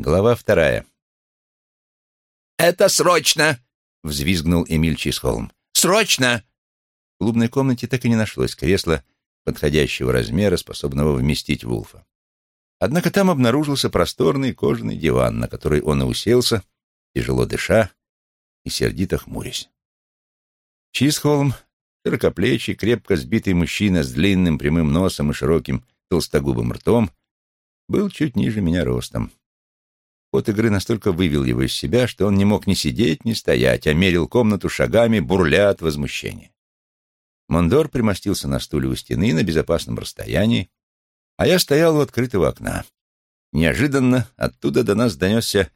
Глава вторая. «Это срочно!» — взвизгнул Эмиль Чисхолм. «Срочно!» В клубной комнате так и не нашлось кресла подходящего размера, способного вместить Вулфа. Однако там обнаружился просторный кожаный диван, на который он и уселся, тяжело дыша и сердито хмурясь. Чисхолм, широкоплечий, крепко сбитый мужчина с длинным прямым носом и широким толстогубым ртом, был чуть ниже меня ростом. Ход игры настолько вывел его из себя, что он не мог ни сидеть, ни стоять, а мерил комнату шагами, бурля от возмущения. Мондор примостился на стуле у стены на безопасном расстоянии, а я стоял у открытого окна. Неожиданно оттуда до нас донесся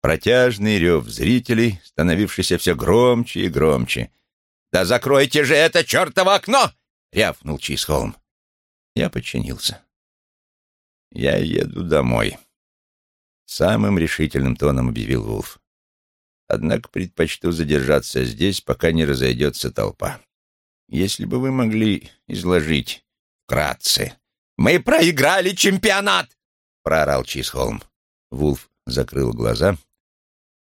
протяжный рев зрителей, становившийся все громче и громче. «Да закройте же это чертово окно!» — рявкнул Чисхолм. Я подчинился. «Я еду домой», — самым решительным тоном объявил Вулф. «Однако предпочту задержаться здесь, пока не разойдется толпа. Если бы вы могли изложить вкратце...» «Мы проиграли чемпионат!» — проорал Чисхолм. Вулф закрыл глаза,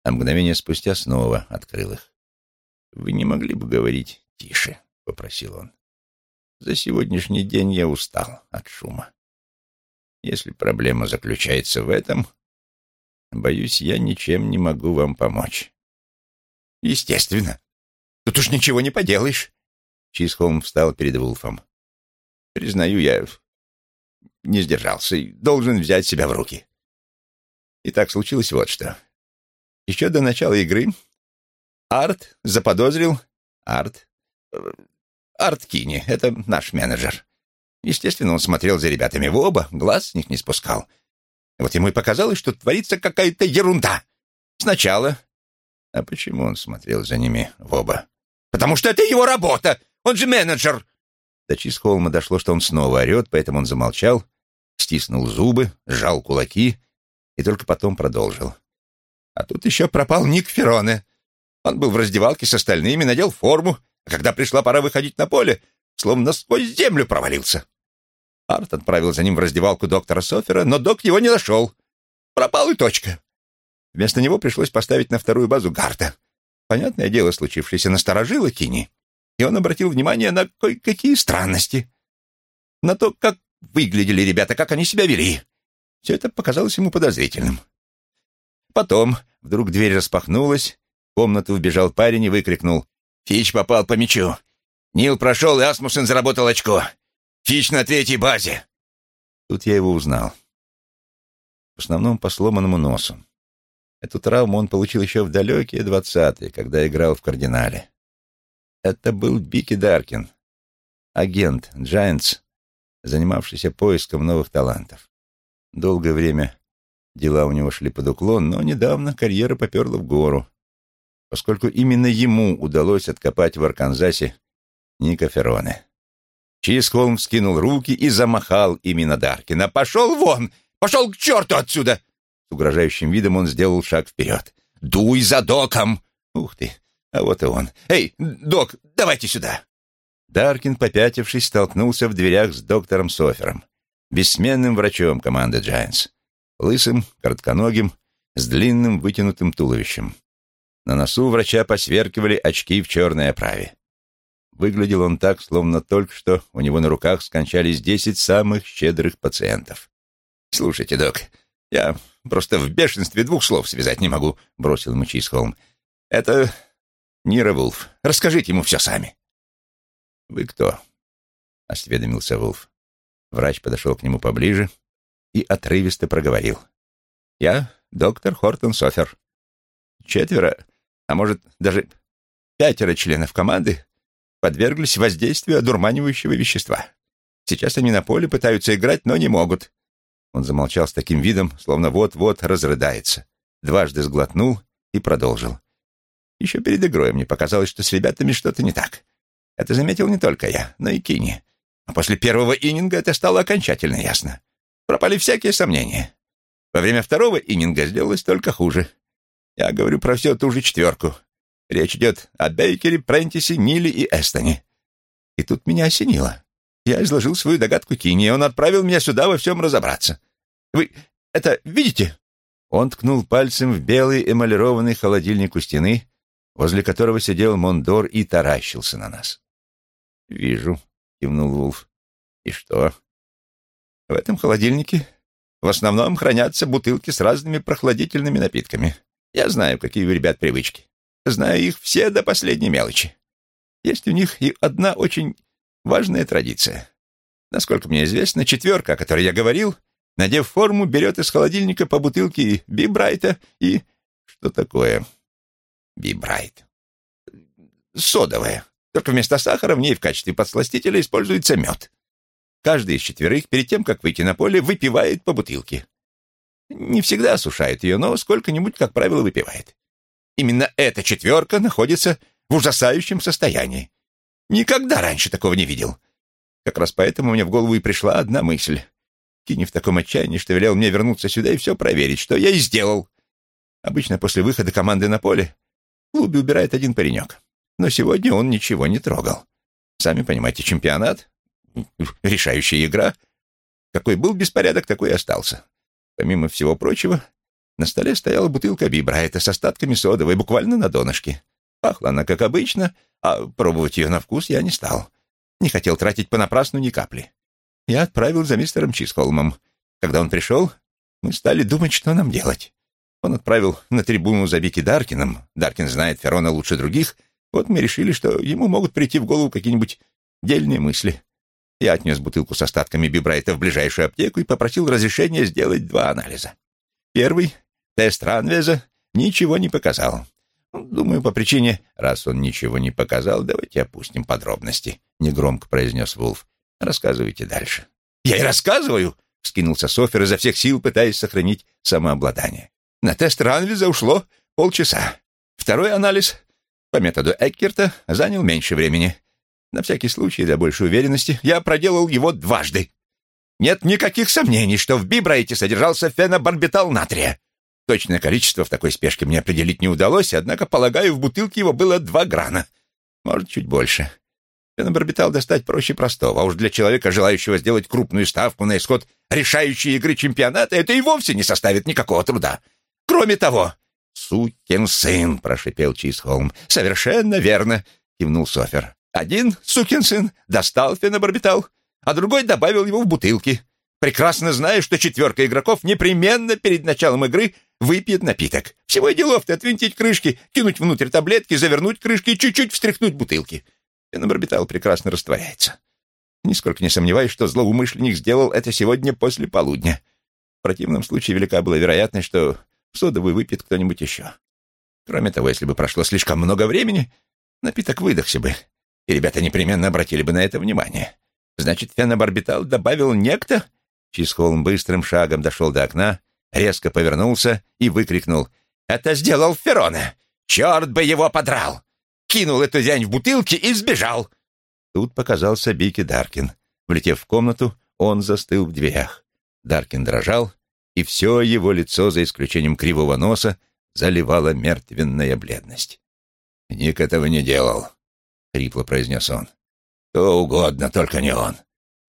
а мгновение спустя снова открыл их. «Вы не могли бы говорить тише?» — попросил он. «За сегодняшний день я устал от шума. Если проблема заключается в этом, боюсь, я ничем не могу вам помочь». «Естественно. Тут уж ничего не поделаешь». Чисхолм встал перед Вулфом. «Признаю, я не сдержался и должен взять себя в руки. И так случилось вот что. Еще до начала игры Арт заподозрил... Арт... Э, Арт Кини, это наш менеджер. Естественно, он смотрел за ребятами в оба, глаз с них не спускал. Вот ему и показалось, что творится какая-то ерунда. Сначала... А почему он смотрел за ними в оба? Потому что это его работа! Он же менеджер! До Чисхолма дошло, что он снова орет, поэтому он замолчал стиснул зубы, сжал кулаки и только потом продолжил. А тут еще пропал Ник Фероне. Он был в раздевалке с остальными, надел форму, а когда пришла пора выходить на поле, словно сквозь землю провалился. Арт отправил за ним в раздевалку доктора Софера, но док его не нашел. Пропал и точка. Вместо него пришлось поставить на вторую базу Гарта. Понятное дело, случившееся насторожило Кини, и он обратил внимание на кое-какие странности. На то, как выглядели ребята, как они себя вели. Все это показалось ему подозрительным. Потом вдруг дверь распахнулась, в комнату вбежал парень и выкрикнул. «Фич попал по мячу. Нил прошел, и Асмусен заработал очко. Фич на третьей базе». Тут я его узнал. В основном по сломанному носу. Эту травму он получил еще в далекие двадцатые, когда играл в «Кардинале». Это был Бики Даркин, агент Giants занимавшийся поиском новых талантов. Долгое время дела у него шли под уклон, но недавно карьера поперла в гору, поскольку именно ему удалось откопать в Арканзасе Ника Ферроне. Чизхолм вскинул руки и замахал именно Даркина. «Пошел вон! Пошел к черту отсюда!» С угрожающим видом он сделал шаг вперед. «Дуй за доком!» «Ух ты! А вот и он! Эй, док, давайте сюда!» Даркин, попятившись, столкнулся в дверях с доктором Софером, бессменным врачом команды «Джайентс», лысым, коротконогим, с длинным вытянутым туловищем. На носу врача посверкивали очки в черной оправе. Выглядел он так, словно только что у него на руках скончались десять самых щедрых пациентов. «Слушайте, док, я просто в бешенстве двух слов связать не могу», — бросил ему Чисхолм. «Это Нира Вулф. Расскажите ему все сами». «Вы кто?» — осведомился Вулф. Врач подошел к нему поближе и отрывисто проговорил. «Я доктор Хортон Софер. Четверо, а может, даже пятеро членов команды подверглись воздействию одурманивающего вещества. Сейчас они на поле пытаются играть, но не могут». Он замолчал с таким видом, словно вот-вот разрыдается. Дважды сглотнул и продолжил. Еще перед игрой мне показалось, что с ребятами что-то не так. Это заметил не только я, но и Кини. А после первого иннинга это стало окончательно ясно. Пропали всякие сомнения. Во время второго иннинга сделалось только хуже. Я говорю про всю ту же четверку. Речь идет о Бейкере, Прентисе, Ниле и Эстоне. И тут меня осенило. Я изложил свою догадку Кини, и он отправил меня сюда во всем разобраться. Вы это видите? Он ткнул пальцем в белый эмалированный холодильник у стены, возле которого сидел Мондор и таращился на нас. «Вижу», — кивнул Вулф. «И что?» «В этом холодильнике в основном хранятся бутылки с разными прохладительными напитками. Я знаю, какие у ребят привычки. Знаю их все до последней мелочи. Есть у них и одна очень важная традиция. Насколько мне известно, четверка, о которой я говорил, надев форму, берет из холодильника по бутылке Бибрайта и... Что такое Бибрайт? Содовая. Только вместо сахара в ней в качестве подсластителя используется мед. Каждый из четверых перед тем, как выйти на поле, выпивает по бутылке. Не всегда осушает ее, но сколько-нибудь, как правило, выпивает. Именно эта четверка находится в ужасающем состоянии. Никогда раньше такого не видел. Как раз поэтому мне в голову и пришла одна мысль. Кини в таком отчаянии, что велел мне вернуться сюда и все проверить, что я и сделал. Обычно после выхода команды на поле в клубе убирает один паренек. Но сегодня он ничего не трогал. Сами понимаете, чемпионат, решающая игра. Какой был беспорядок, такой и остался. Помимо всего прочего, на столе стояла бутылка Бибрайта с остатками содовой, буквально на донышке. Пахла она, как обычно, а пробовать ее на вкус я не стал. Не хотел тратить понапрасну ни капли. Я отправил за мистером Чисхолмом. Когда он пришел, мы стали думать, что нам делать. Он отправил на трибуну за Бики Даркином. Даркин знает Ферона лучше других. Вот мы решили, что ему могут прийти в голову какие-нибудь дельные мысли. Я отнес бутылку с остатками бибрайта в ближайшую аптеку и попросил разрешения сделать два анализа. Первый, тест Ранвеза, ничего не показал. Думаю, по причине, раз он ничего не показал, давайте опустим подробности, — негромко произнес Вулф. Рассказывайте дальше. Я и рассказываю, — вскинулся Софер изо всех сил, пытаясь сохранить самообладание. На тест Ранвеза ушло полчаса. Второй анализ по методу Эккерта занял меньше времени. На всякий случай, для большей уверенности, я проделал его дважды. Нет никаких сомнений, что в бибрайте содержался фенобарбитал натрия. Точное количество в такой спешке мне определить не удалось, однако, полагаю, в бутылке его было два грана. Может, чуть больше. Фенобарбитал достать проще простого, а уж для человека, желающего сделать крупную ставку на исход решающей игры чемпионата, это и вовсе не составит никакого труда. Кроме того... «Сукин сын!» — прошипел Чизхолм. «Совершенно верно!» — кивнул Софер. Один, сукин сын, достал фенобарбитал, а другой добавил его в бутылки, прекрасно зная, что четверка игроков непременно перед началом игры выпьет напиток. Всего и делов-то отвинтить крышки, кинуть внутрь таблетки, завернуть крышки и чуть-чуть встряхнуть бутылки. Фенобарбитал прекрасно растворяется. Нисколько не сомневаюсь, что злоумышленник сделал это сегодня после полудня. В противном случае велика была вероятность, что содовый выпьет кто-нибудь еще. Кроме того, если бы прошло слишком много времени, напиток выдохся бы, и ребята непременно обратили бы на это внимание. Значит, фенобарбитал добавил некто? Чисхолм быстрым шагом дошел до окна, резко повернулся и выкрикнул. «Это сделал Ферона! Черт бы его подрал! Кинул эту дрянь в бутылки и сбежал!» Тут показался Бики Даркин. Влетев в комнату, он застыл в дверях. Даркин дрожал, и все его лицо, за исключением кривого носа, заливала мертвенная бледность. «Ник этого не делал», — хрипло произнес он. «Кто угодно, только не он.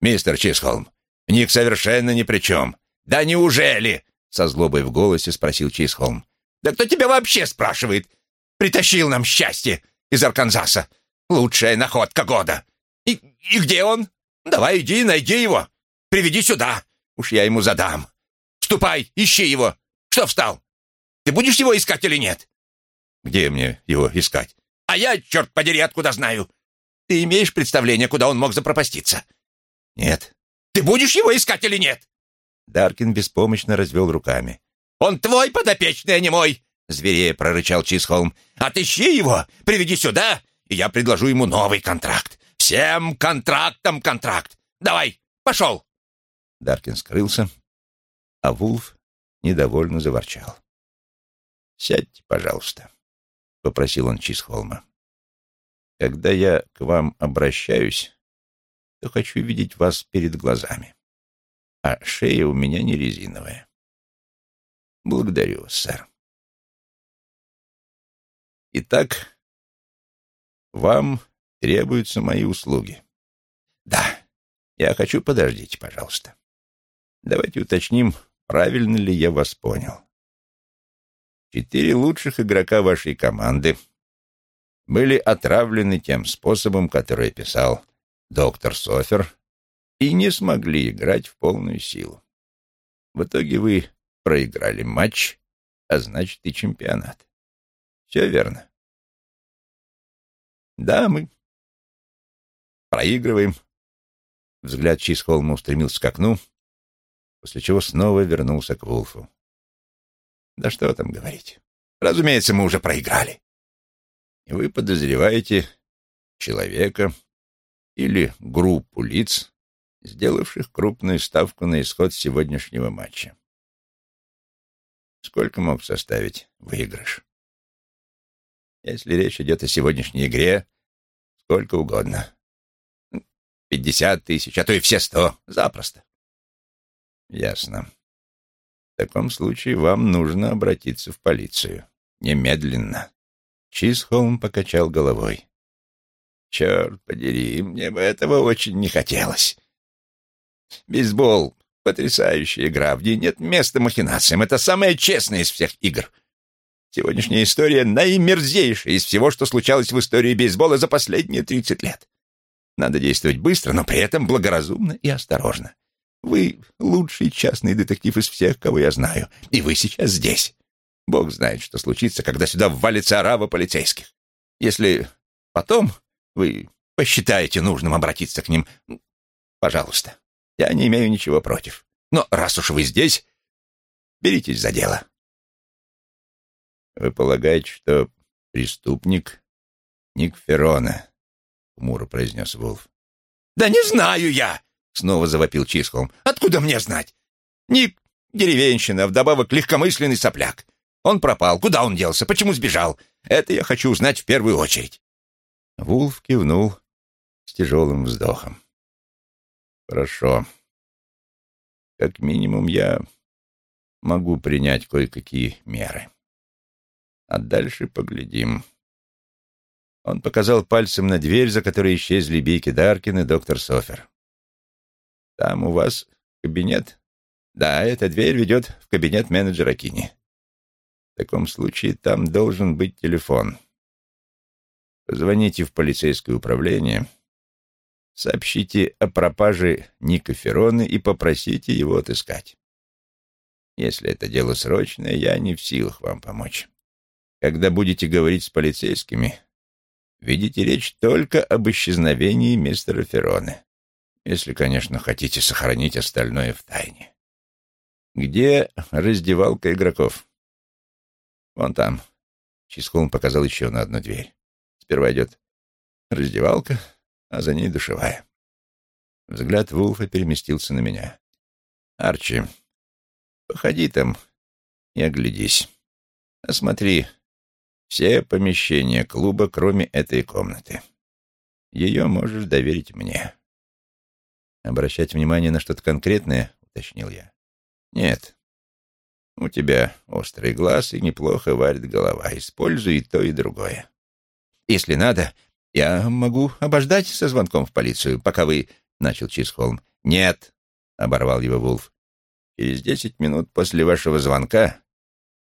Мистер Чисхолм, Ник совершенно ни при чем». «Да неужели?» — со злобой в голосе спросил Чисхолм. «Да кто тебя вообще спрашивает? Притащил нам счастье из Арканзаса. Лучшая находка года. И, и где он? Давай иди, найди его. Приведи сюда. Уж я ему задам. Ступай, ищи его. Что встал? Ты будешь его искать или нет?» «Где мне его искать?» А я, черт подери, откуда знаю? Ты имеешь представление, куда он мог запропаститься? Нет. Ты будешь его искать или нет? Даркин беспомощно развел руками. Он твой подопечный, а не мой, зверея прорычал Чисхолм. Отыщи его, приведи сюда, и я предложу ему новый контракт. Всем контрактам контракт. Давай, пошел. Даркин скрылся, а Вулф недовольно заворчал. «Сядьте, пожалуйста» попросил он Чисхолма. Когда я к вам обращаюсь, то хочу видеть вас перед глазами. А шея у меня не резиновая. Благодарю вас, сэр. Итак, вам требуются мои услуги. Да, я хочу, подождите, пожалуйста. Давайте уточним, правильно ли я вас понял. Четыре лучших игрока вашей команды были отравлены тем способом, который описал доктор Софер, и не смогли играть в полную силу. В итоге вы проиграли матч, а значит и чемпионат. Все верно. Да, мы проигрываем. Взгляд Чисхолма устремился к окну, после чего снова вернулся к Вулфу. Да что там говорить. Разумеется, мы уже проиграли. И вы подозреваете человека или группу лиц, сделавших крупную ставку на исход сегодняшнего матча. Сколько мог составить выигрыш? Если речь идет о сегодняшней игре, сколько угодно. Пятьдесят тысяч, а то и все сто. Запросто. Ясно. В таком случае вам нужно обратиться в полицию. Немедленно. Чисхолм покачал головой. Черт подери, мне бы этого очень не хотелось. Бейсбол — потрясающая игра, в ней нет места махинациям. Это самая честная из всех игр. Сегодняшняя история наимерзейшая из всего, что случалось в истории бейсбола за последние тридцать лет. Надо действовать быстро, но при этом благоразумно и осторожно. Вы лучший частный детектив из всех, кого я знаю, и вы сейчас здесь. Бог знает, что случится, когда сюда ввалится орава полицейских. Если потом вы посчитаете нужным обратиться к ним, пожалуйста, я не имею ничего против. Но раз уж вы здесь, беритесь за дело. Вы полагаете, что преступник Ник Феррона? Хмуро произнес Вулф. Да не знаю я! Снова завопил Чисхолм. Откуда мне знать? Ник деревенщина, вдобавок легкомысленный сопляк. Он пропал. Куда он делся? Почему сбежал? Это я хочу узнать в первую очередь. Вулф кивнул с тяжелым вздохом. Хорошо. Как минимум я могу принять кое-какие меры. А дальше поглядим. Он показал пальцем на дверь, за которой исчезли Бейки Даркин и доктор Софер. «Там у вас кабинет?» «Да, эта дверь ведет в кабинет менеджера Кини. В таком случае там должен быть телефон. Позвоните в полицейское управление, сообщите о пропаже Ника Ферроны и попросите его отыскать. Если это дело срочное, я не в силах вам помочь. Когда будете говорить с полицейскими, ведите речь только об исчезновении мистера Ферроны. Если, конечно, хотите сохранить остальное в тайне. Где раздевалка игроков? Вон там. Чисхолм показал еще на одну дверь. Сперва идет раздевалка, а за ней душевая. Взгляд Вулфа переместился на меня. «Арчи, походи там и оглядись. Осмотри все помещения клуба, кроме этой комнаты. Ее можешь доверить мне. Обращать внимание на что-то конкретное, уточнил я. Нет. У тебя острый глаз и неплохо варит голова. Используй и то, и другое. Если надо, я могу обождать со звонком в полицию, пока вы... Начал Чисхолм. Нет, оборвал его Вулф. Через десять минут после вашего звонка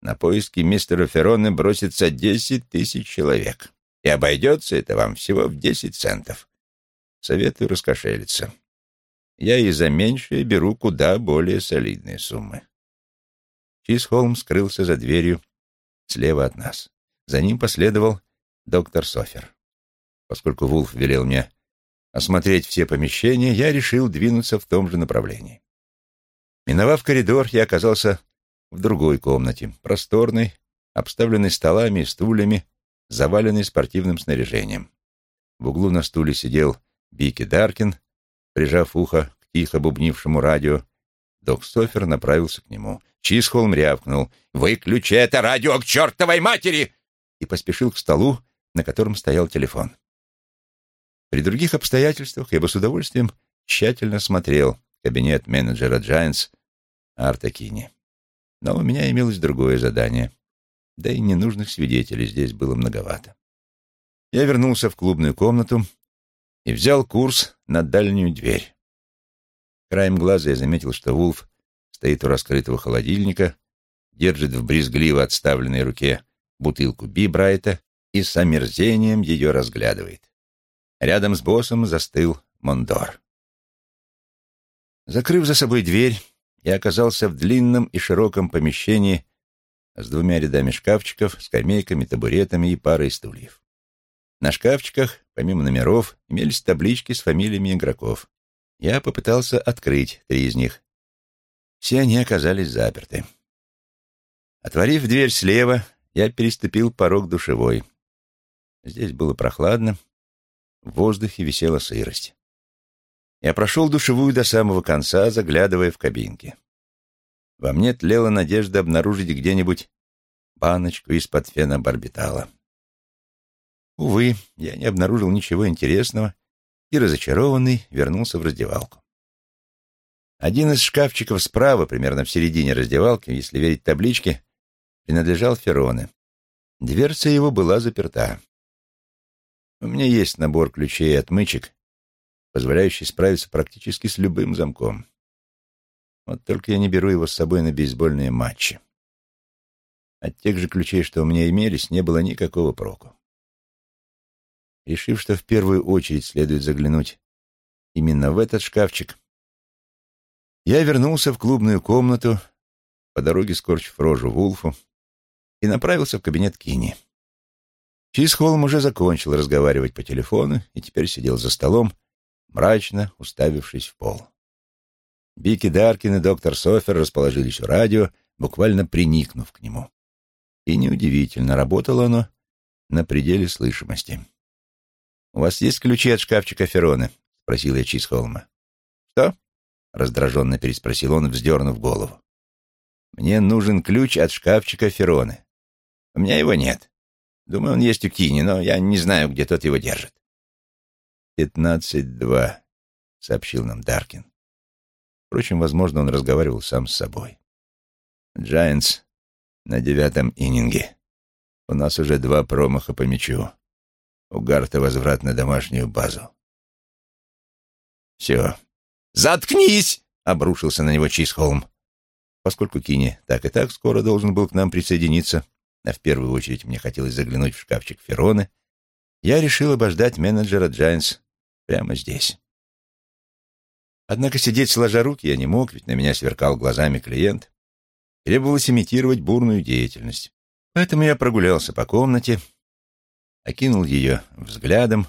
на поиски мистера Ферроны бросится десять тысяч человек. И обойдется это вам всего в десять центов. Советую раскошелиться я и за меньшее беру куда более солидные суммы. Чисхолм скрылся за дверью слева от нас. За ним последовал доктор Софер. Поскольку Вулф велел мне осмотреть все помещения, я решил двинуться в том же направлении. Миновав коридор, я оказался в другой комнате, просторной, обставленной столами и стульями, заваленной спортивным снаряжением. В углу на стуле сидел Бики Даркин, Прижав ухо к тихо бубнившему радио, док Софер направился к нему. Чисхолм рявкнул. «Выключи это радио к чертовой матери!» и поспешил к столу, на котором стоял телефон. При других обстоятельствах я бы с удовольствием тщательно смотрел кабинет менеджера Giants Арта Кини. Но у меня имелось другое задание, да и ненужных свидетелей здесь было многовато. Я вернулся в клубную комнату и взял курс на дальнюю дверь. Краем глаза я заметил, что Вулф стоит у раскрытого холодильника, держит в брезгливо отставленной руке бутылку Бибрайта и с омерзением ее разглядывает. Рядом с боссом застыл Мондор. Закрыв за собой дверь, я оказался в длинном и широком помещении с двумя рядами шкафчиков, скамейками, табуретами и парой стульев. На шкафчиках, помимо номеров, имелись таблички с фамилиями игроков. Я попытался открыть три из них. Все они оказались заперты. Отворив дверь слева, я переступил порог душевой. Здесь было прохладно, в воздухе висела сырость. Я прошел душевую до самого конца, заглядывая в кабинки. Во мне тлела надежда обнаружить где-нибудь баночку из-под фенобарбитала. Увы, я не обнаружил ничего интересного и, разочарованный, вернулся в раздевалку. Один из шкафчиков справа, примерно в середине раздевалки, если верить табличке, принадлежал Фероне. Дверца его была заперта. У меня есть набор ключей и отмычек, позволяющий справиться практически с любым замком. Вот только я не беру его с собой на бейсбольные матчи. От тех же ключей, что у меня имелись, не было никакого проку. Решив, что в первую очередь следует заглянуть именно в этот шкафчик, я вернулся в клубную комнату, по дороге скорчив рожу Вулфу, и направился в кабинет Кини. Чизхолм уже закончил разговаривать по телефону и теперь сидел за столом, мрачно уставившись в пол. Бики Даркин и доктор Софер расположились у радио, буквально приникнув к нему. И неудивительно, работало оно на пределе слышимости. «У вас есть ключи от шкафчика Фероны?» — спросил я Чизхолма. «Что?» — раздраженно переспросил он, вздернув голову. «Мне нужен ключ от шкафчика Фероны. У меня его нет. Думаю, он есть у Кини, но я не знаю, где тот его держит». «Пятнадцать два», — сообщил нам Даркин. Впрочем, возможно, он разговаривал сам с собой. «Джайентс на девятом иннинге. У нас уже два промаха по мячу. У Гарта возврат на домашнюю базу». «Все. Заткнись!» — обрушился на него Чисхолм. Поскольку Кини так и так скоро должен был к нам присоединиться, а в первую очередь мне хотелось заглянуть в шкафчик Фероны, я решил обождать менеджера «Джайентс» прямо здесь. Однако сидеть сложа руки я не мог, ведь на меня сверкал глазами клиент. Требовалось имитировать бурную деятельность. Поэтому я прогулялся по комнате, окинул ее взглядом,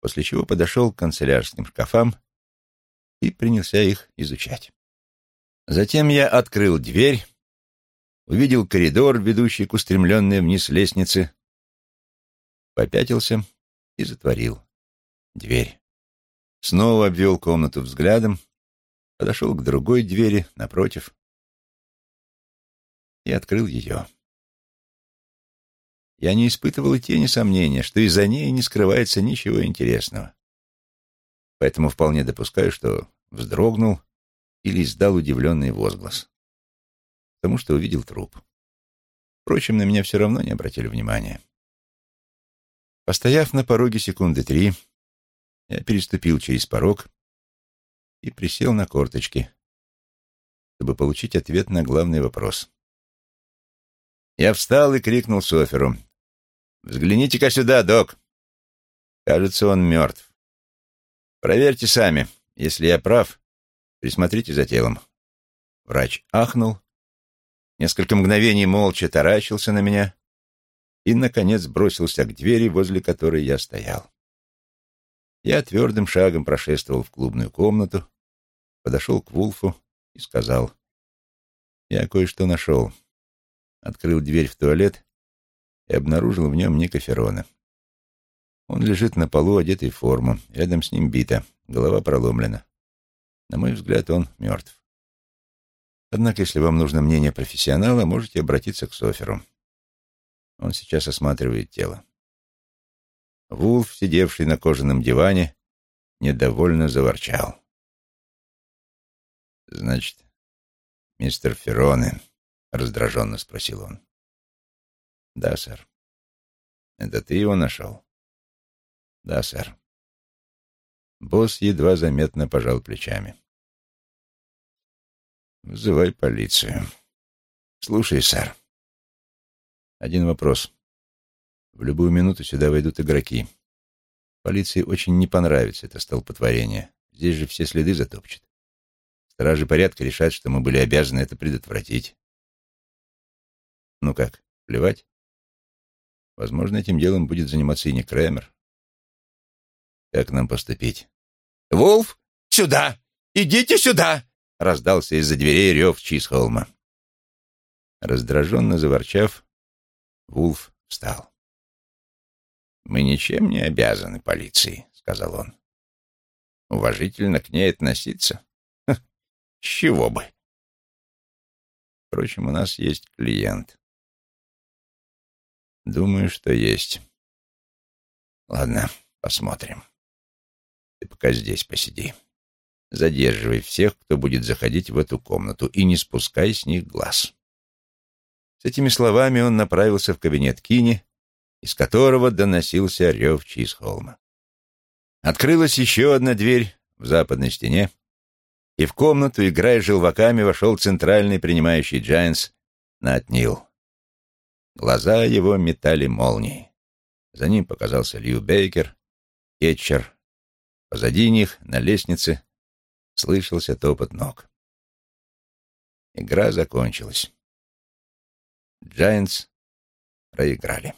после чего подошел к канцелярским шкафам и принялся их изучать. Затем я открыл дверь, увидел коридор, ведущий к устремленной вниз лестнице, попятился и затворил дверь. Снова обвел комнату взглядом, подошел к другой двери напротив и открыл ее. Я не испытывал и тени сомнения, что из-за ней не скрывается ничего интересного. Поэтому вполне допускаю, что вздрогнул или издал удивленный возглас, потому что увидел труп. Впрочем, на меня все равно не обратили внимания. Постояв на пороге секунды три, я переступил через порог и присел на корточки, чтобы получить ответ на главный вопрос. Я встал и крикнул Соферу. «Взгляните-ка сюда, док!» Кажется, он мертв. Проверьте сами. Если я прав, присмотрите за телом. Врач ахнул, несколько мгновений молча таращился на меня и, наконец, бросился к двери, возле которой я стоял. Я твердым шагом прошествовал в клубную комнату, подошел к Вулфу и сказал, «Я кое-что нашел». Открыл дверь в туалет и обнаружил в нем Ника Феррона. Он лежит на полу, одетый в форму, рядом с ним бита, голова проломлена. На мой взгляд, он мертв. Однако, если вам нужно мнение профессионала, можете обратиться к Соферу. Он сейчас осматривает тело. Вулф, сидевший на кожаном диване, недовольно заворчал. «Значит, мистер Ферроне?» — раздраженно спросил он. «Да, сэр». «Это ты его нашел?» «Да, сэр». Босс едва заметно пожал плечами. «Вызывай полицию». Слушай, сэр. Один вопрос. В любую минуту сюда войдут игроки. Полиции очень не понравится это столпотворение. Здесь же все следы затопчет. Стражи порядка решат, что мы были обязаны это предотвратить. Ну как, плевать? Возможно, этим делом будет заниматься и не Крэмер. Как нам поступить? «Вулф, сюда! Идите сюда!» — раздался из-за дверей рев Чисхолма. Раздраженно заворчав, Вулф встал. «Мы ничем не обязаны полиции», — сказал он. «Уважительно к ней относиться? Ха, с чего бы?» Впрочем, у нас есть клиент. Думаю, что есть. Ладно, посмотрим. Ты пока здесь посиди. Задерживай всех, кто будет заходить в эту комнату, и не спускай с них глаз. С этими словами он направился в кабинет Кини, из которого доносился рев Чисхолма. Открылась еще одна дверь в западной стене, и в комнату, играя желваками, вошел центральный принимающий «Джайентс» Нат Нил. Глаза его метали молнии. За ним показался Лью Бейкер, кетчер. Позади них, на лестнице, слышался топот ног. Игра закончилась. Giants проиграли.